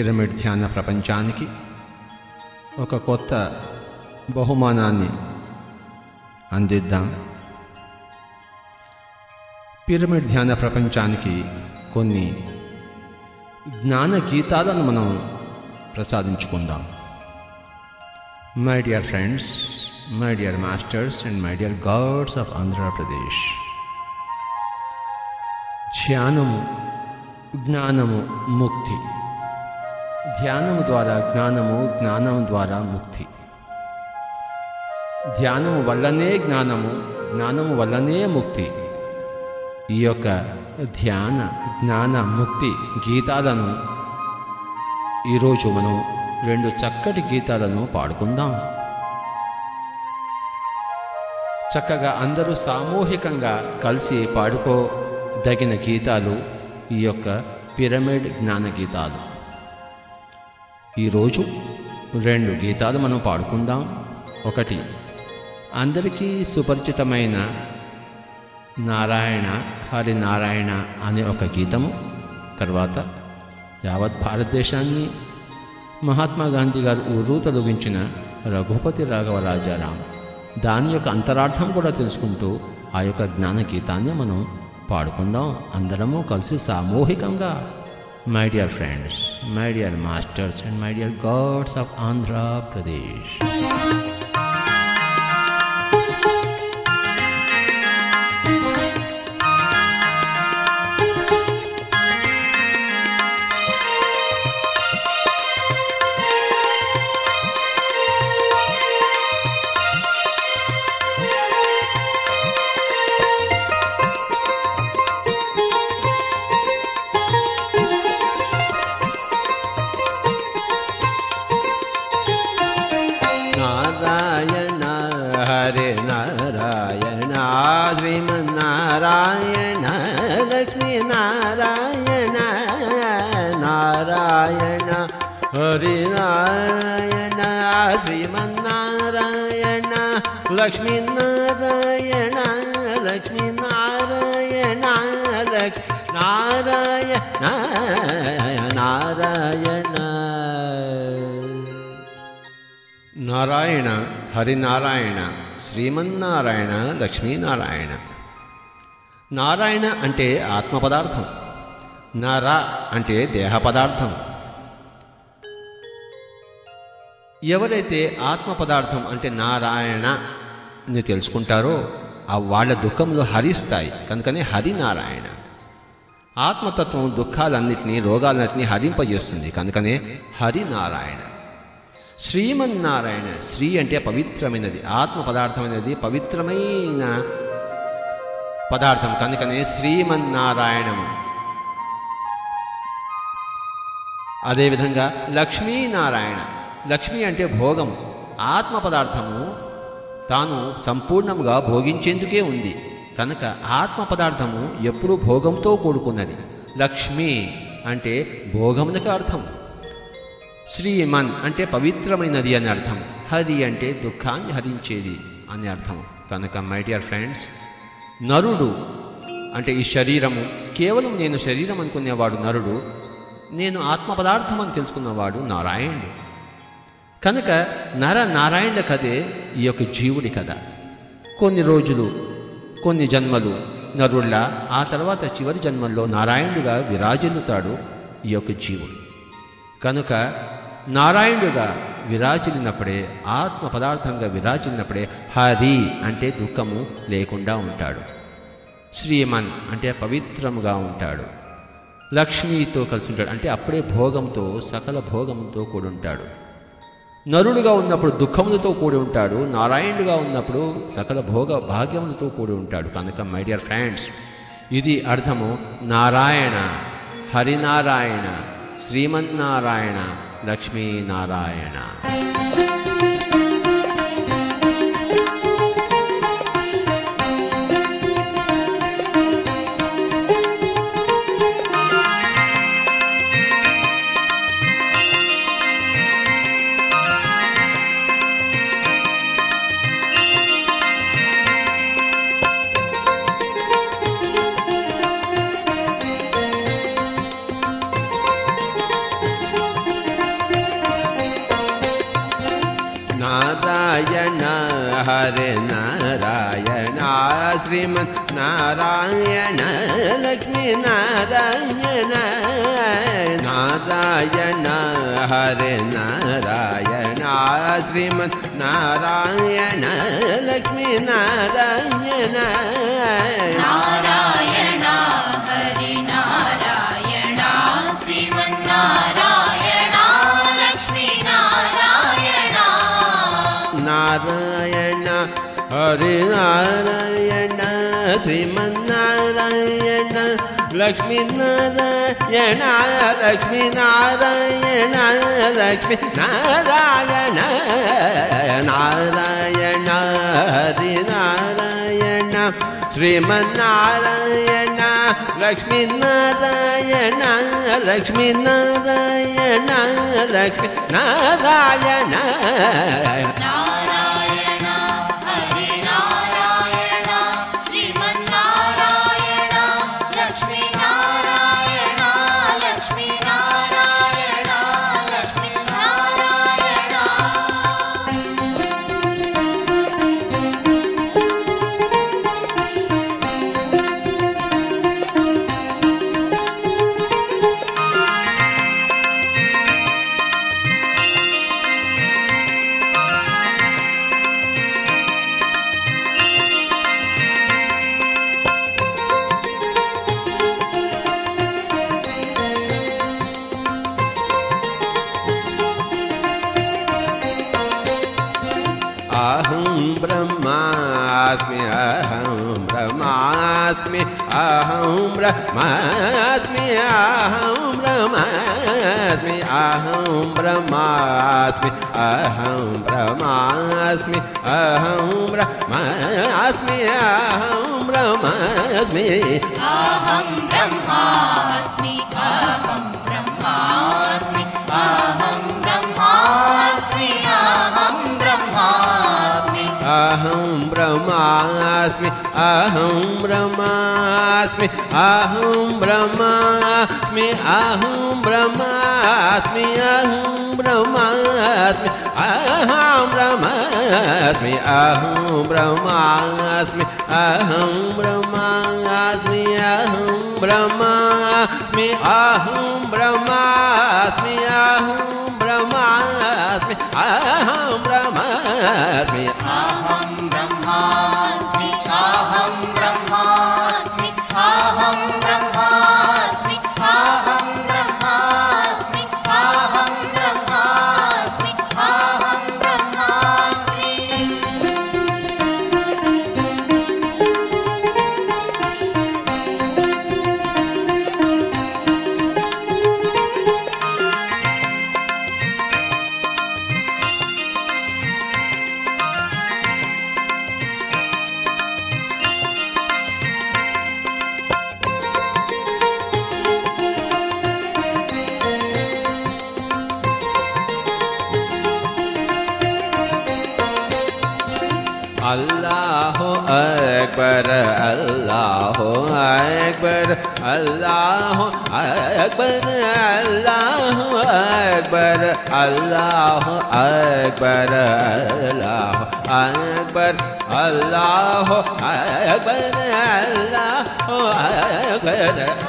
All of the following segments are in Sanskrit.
పిరమిడ్ ధ్యాన ప్రపంచానికి ఒక కొత్త బహుమానాన్ని అందిద్దాం. పిరమిడ్ ధ్యాన ప్రపంచానికి కొన్ని జ్ఞాన గీతాలను మనం ప్రసాదించుకుందాం. My dear friends my dear masters and my dear gods of Andhra Pradesh ధ్యానము జ్ఞానము ముక్తి. ధ్యానము ద్వారా జ్ఞానము జ్ఞానము ద్వారా ముక్తి. ధ్యానము వల్లనే జ్ఞానము జ్ఞానము వల్లనే ముక్తి. ఈ యొక్క ధ్యాన జ్ఞాన ముక్తి గీతాలను ఈరోజు మనం రెండు చక్కటి గీతాలను పాడుకుందాం. చక్కగా అందరూ సామూహికంగా కలిసి పాడుకోదగిన గీతాలు ఈ యొక్క పిరమిడ్ జ్ఞాన గీతాలు. ఈరోజు రెండు గీతాలు మనం పాడుకుందాం. ఒకటి అందరికీ సుపరిచితమైన నారాయణ హరి నారాయణ అనే ఒక గీతము. తర్వాత యావత్ భారతదేశాన్ని మహాత్మా గాంధీ గారు ఊరు తొలగించిన రఘుపతి రాఘవ రాజారాం. దాని యొక్క అంతరార్థం కూడా తెలుసుకుంటూ ఆ యొక్క జ్ఞాన గీతాన్ని మనం పాడుకుందాం. అందరము కలిసి సామూహికంగా my dear friends, my dear masters, and my dear gods of Andhra Pradesh. Lakshmi Narayana Lakshmi Narayana Lakshmi Narayana Narayana Narayana Harinarayana Srimannarayana Lakshminarayana. Narayana అంటే ఆత్మ పదార్థం నారా అంటే దేహ పదార్థం ఎవరైతే ఆత్మ పదార్థం అంటే నారాయణ ని తెలుసుకుంటారో ఆ వాళ్ళ దుఃఖంలో హరిస్తాయి. కనుకనే హరినారాయణ. ఆత్మతత్వం దుఃఖాలన్నింటినీ రోగాలన్నింటినీ హరింపజేస్తుంది. కనుకనే హరినారాయణ. శ్రీమన్నారాయణ. శ్రీ అంటే పవిత్రమైనది. ఆత్మ పదార్థమైనది పవిత్రమైన పదార్థం. కనుకనే శ్రీమన్నారాయణము అదేవిధంగా లక్ష్మీనారాయణ. లక్ష్మి అంటే భోగము. ఆత్మ పదార్థము తాను సంపూర్ణంగా భోగించేందుకే ఉంది. కనుక ఆత్మ పదార్థము ఎప్పుడూ భోగంతో కూడుకున్నది. లక్ష్మి అంటే భోగమునకు అర్థం. శ్రీమన్ అంటే పవిత్రమైనది అని అర్థం. హరి అంటే దుఃఖాన్ని హరించేది అని అర్థం. కనుక మై డియర్ ఫ్రెండ్స్ నరుడు అంటే ఈ శరీరము కేవలం నేను శరీరం అనుకునేవాడు నరుడు నేను ఆత్మ పదార్థం అని తెలుసుకున్నవాడు నారాయణుడు. కనుక నర నారాయణుల కథే ఈ యొక్క జీవుడి కథ. కొన్ని రోజులు కొన్ని జన్మలు నరుళ్ళ ఆ తర్వాత చివరి జన్మల్లో నారాయణుడుగా విరాజిల్లుతాడు ఈ యొక్క జీవుడు. కనుక నారాయణుడుగా విరాజిల్లినప్పుడే ఆత్మ పదార్థంగా విరాజిల్లినప్పుడే హరి అంటే దుఃఖము లేకుండా ఉంటాడు. శ్రీమన్ అంటే పవిత్రముగా ఉంటాడు. లక్ష్మితో కలిసి ఉంటాడు. అంటే అప్పుడే భోగంతో సకల భోగంతో కూడుంటాడు. ఉంటాడు నరుడుగా ఉన్నప్పుడు దుఃఖములతో కూడి ఉంటాడు నారాయణుడుగా ఉన్నప్పుడు సకల భోగ భాగ్యములతో కూడి ఉంటాడు. కనుక మై డియర్ ఫ్రెండ్స్ ఇది అర్థము నారాయణ హరినారాయణ శ్రీమన్నారాయణ లక్ష్మీనారాయణ. श्रीमन् नारायण लक्ष्मी नारायण नारायण हरे नारायण श्रीमन् नारायण लक्ष्मी नारायण नारायण नारायण हरे नारायण श्रीमन्नारायण लक्ष्मीनारायण लक्ष्मीनारायण लक्ष्मीनारायण नारायण हरि नारायण श्रीमन्नारायण लक्ष्मीनारायण लक्ष्मीनारायण लक्ष्मीनारायण अहं ब्रह्मास्मि अहं ब्रह्मास्मि अहं ब्रह्मास्मि अहं ब्रह्मास्मि अहं ब्रह्मास्मि अहं ब्रह्मास्मि अहं ब्रह्मास्मि। अहं ब्रह्मास्मि अहं अहं ब्रह्मास्मि अहं ब्रह्मास्मि अहं ब्रह्मास्मि अहं ब्रह्मास्मि अहं ब्रह्मास्मि अहं ब्रह्मास्मि अहं ब्रह्मास्मि अहं ब्रह्मास्मि अहं ब्रह्मास्मि अहं ब्रह्मास्मि अहं ब्रह्मास्मि अहं ब्रह्मास्मि अल्लाह अकबर अल्लाह अकबर अल्लाह अकबर अल्लाह अकबर अल्लाह अकबर अल्लाह अकबर अल्लाह अकबर अल्लाह अकबर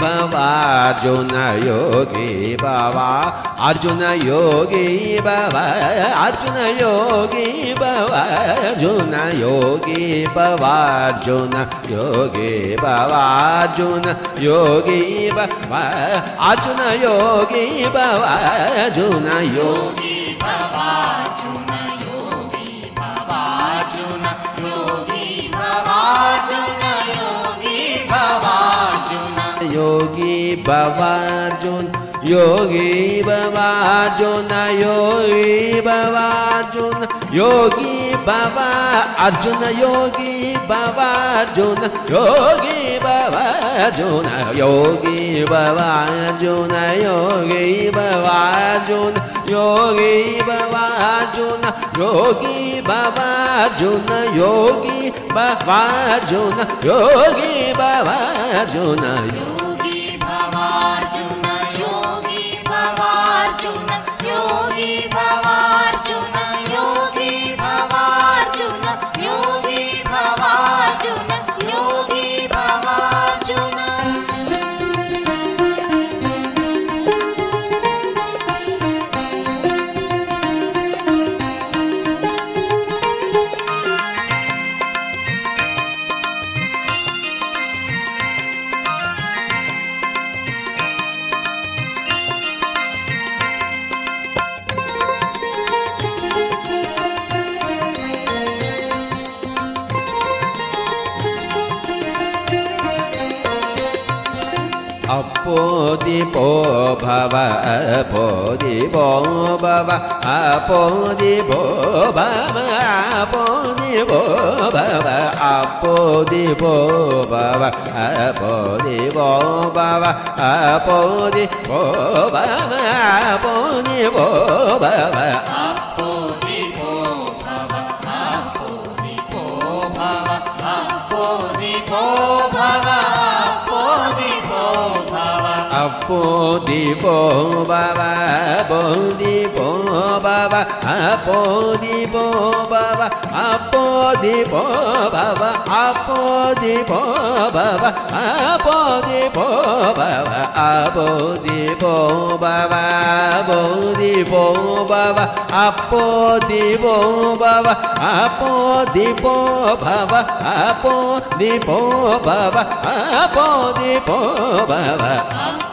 भवार्जुन योगी भवा अर्जुन योगी भव अर्जुन योगी भवार्जुन योगी भवार्जुन योगी भवार्जुन योगी भव अर्जुन योगी भवार्जुन योगी योगी योगी भवार्जुन योगी भवार्जुन योगी भवार्जुन योगी भवा अर्जुन योगी भवार्जुन योगी भवार्जुन योगी भवार्जुन योगी भवार्जुन योगी भवार्जुन योगी भवार्जुन योगी भवार्जुन योगी भवार्जुन भवार्जुन po di po bha va a po di va a po di po bha va a po di po bha va a po di po bha va a po di po bha va a po di po bha va a po di po bha va po di baba, ba ba baba, di po baba, ba a baba, di po baba, ba a baba, di po baba, ba a baba, di po baba, ba a baba, di po baba, ba a baba, di po baba. ba po di po ba ba a po di po ba ba a po di po ba ba a po di po ba ba a po di po ba ba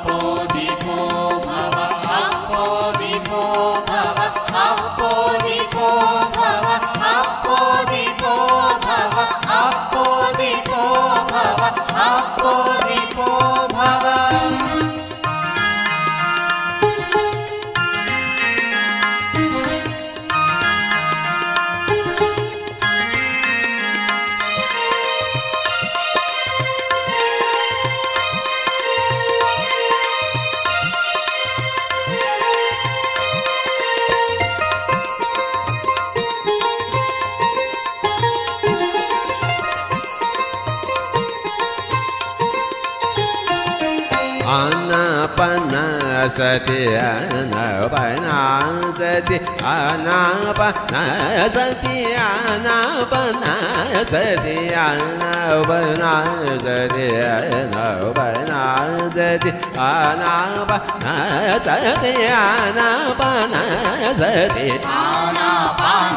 अनापनासति अनपनासति अनापनासति अनापनासति अनापनासति अनापनासति अनापनासति अनापनासति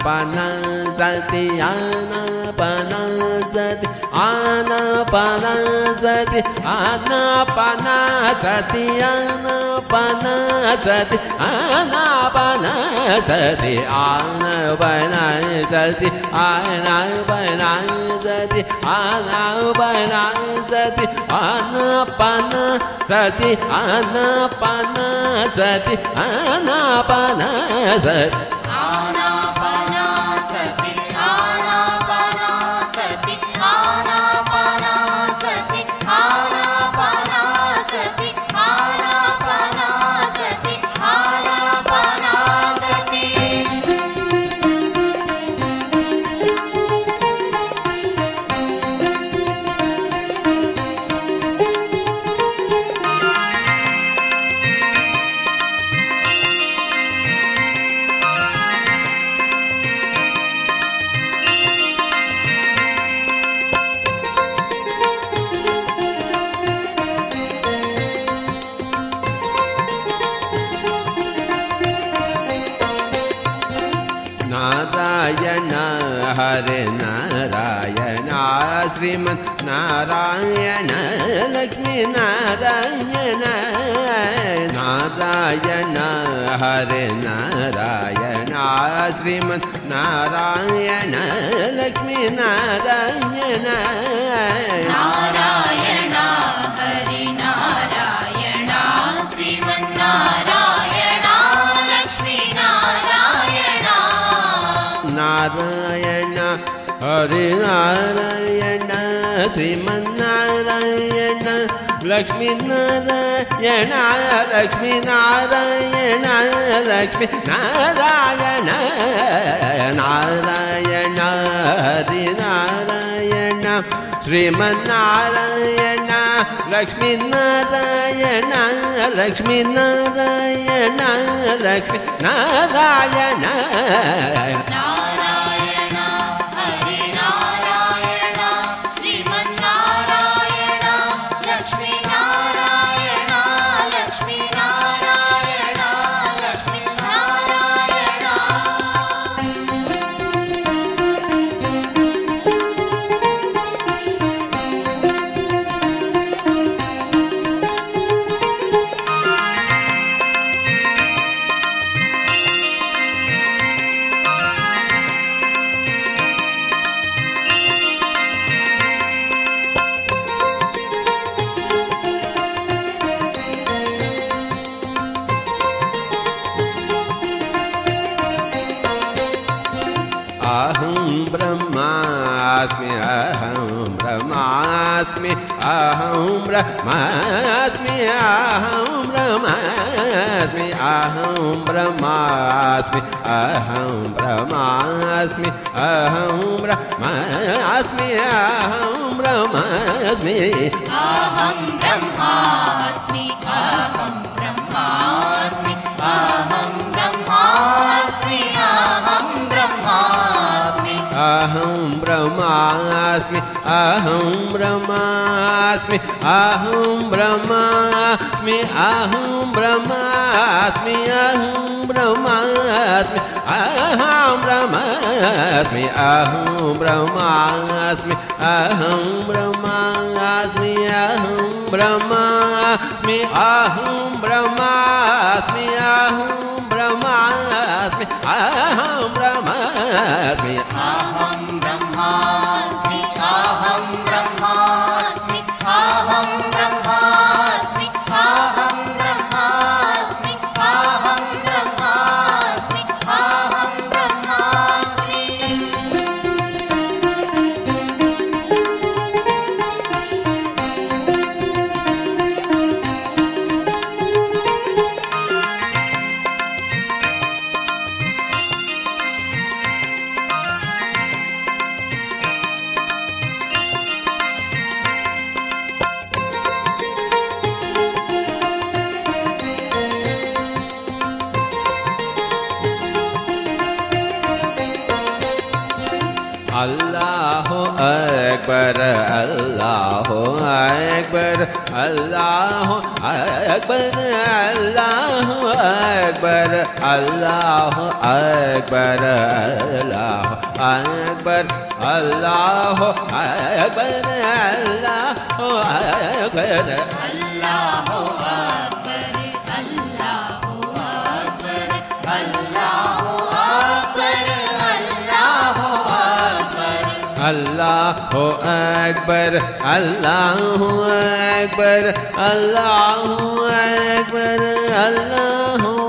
Anapanasati, Anapanasati, Anapanasati, Anapanasati, Anapanasati, Anapanasati, Anapanasati, Anapanasati, Anapanasati, Anapanasati, Anapanasati, Anapanasati, श्रीमन् नारायण लक्ष्मी नारायण नारायण हरे नारायण श्रीमन् नारायण लक्ष्मी नारायण। नारायण। नारायण हरे नारायण श्रीमन्नारायण लक्ष्मीनारायण लक्ष्मीनारायण लक्ष्मीनारायण नारायण हरि नारायण श्रीमन्नारायण लक्ष्मीनारायण लक्ष्मीनारायण लक्ष्मीनारायण ब्रह्मास्मि अहं ब्रह्मास्मि अहं ब्रह्मास्मि अहं ब्रह्मास्मि अहं ब्रह्मास्मि अहं ब्रह्मास्मि अहं ब्रह्मास्मि अहं ब्रह्मास्मि अहं ब्रह्मास्मि अहं ब्रह्मास्मि अहं ब्रह्मास्मि अहं ब्रह्मास्मि अल्लाहु अकबर अल्लाहु अकबर अल्लाहु अकबर अल्लाहु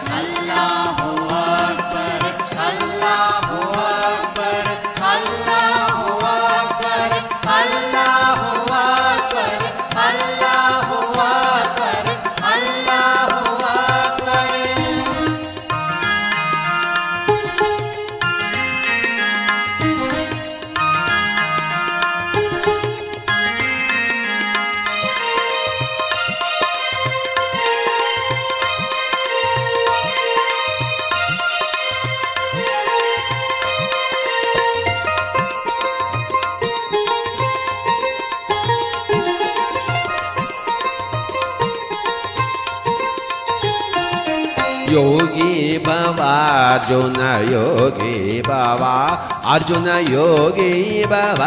अर्जुन योगी बाबा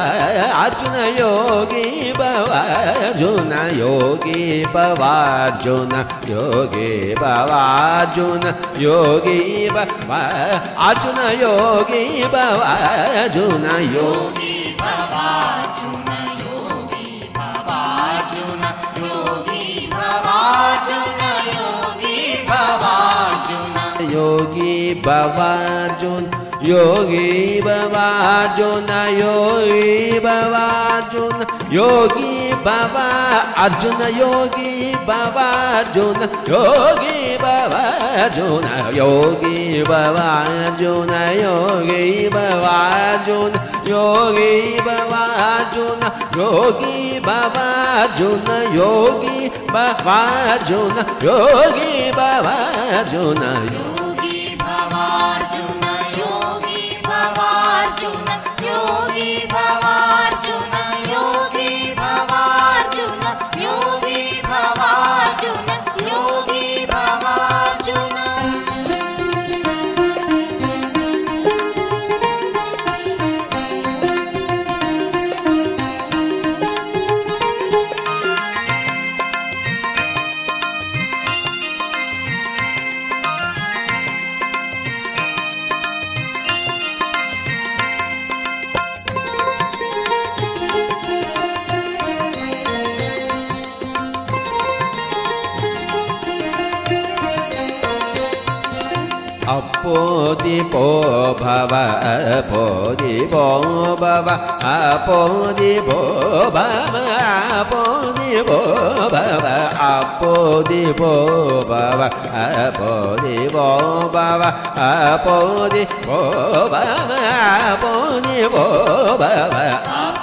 अर्जुन योगी बाबा अर्जुन योगी बाबा अर्जुन योगी बाबा अर्जुन योगी बाबा अर्जुन योगी बाबा अर्जुन योगी बाबा अर्जुन योगी बाबा अर्जुन योगी बाबा अर्जुन योगी बाबा अर्जुन योगी बाबा अर्जुन योगी बाबा अर्जुन योगी बाबा योगी बाबा अर्जुन योगी बाबा अर्जुन योगी बाबा अर्जुन योगी बाबा अर्जुन योगी बाबा योगी बाबा योगी बाबा अर्जुन योगी बाबा अर्जुन योगी बाबा अर्जुन योगी bồ bà bà a bồ đề bồ bà bà a bồ đề bồ bà bà a bồ đề bồ bà bà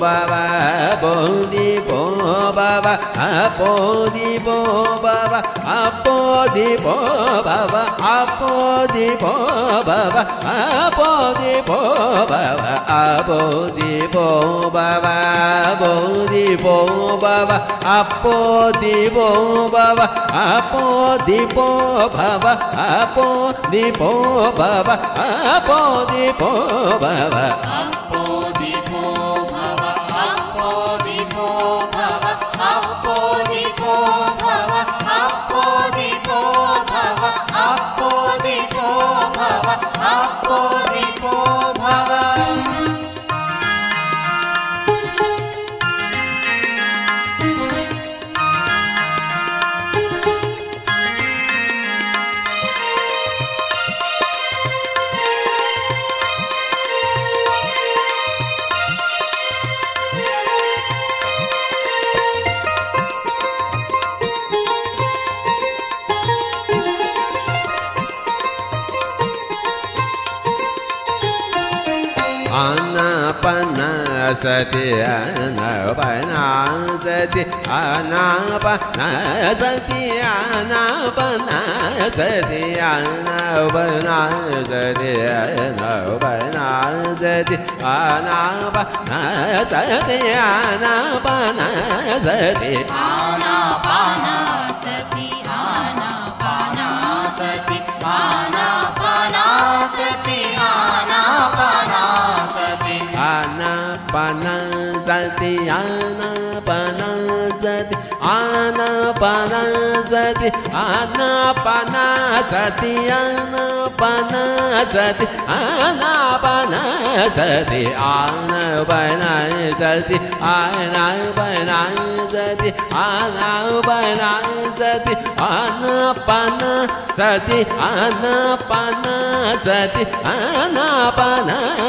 वा दीपो अपदिपो अपदिपो अपदिपो आपो दीपो दीपो अपदिपो अपदिपो अपदिपो आपदिपो सति अनपना सति अनापना सति अनापना सति अनपना सति अनपना सति अनापना सति अनापना सति अनापना सति आनापनसति आनापनसति आनापनसति आनापनसति आनापनसति आनापनसति आनापनसति आनापनसति आनापनसति आनापनसति आनापनसति आनापनसति